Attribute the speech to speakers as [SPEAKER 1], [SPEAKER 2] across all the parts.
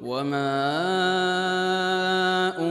[SPEAKER 1] وما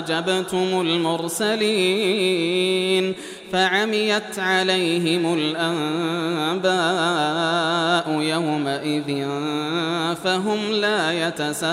[SPEAKER 1] أجبتم المرسلين فعميت عليهم الأنباء يومئذ فهم لا يتساءلون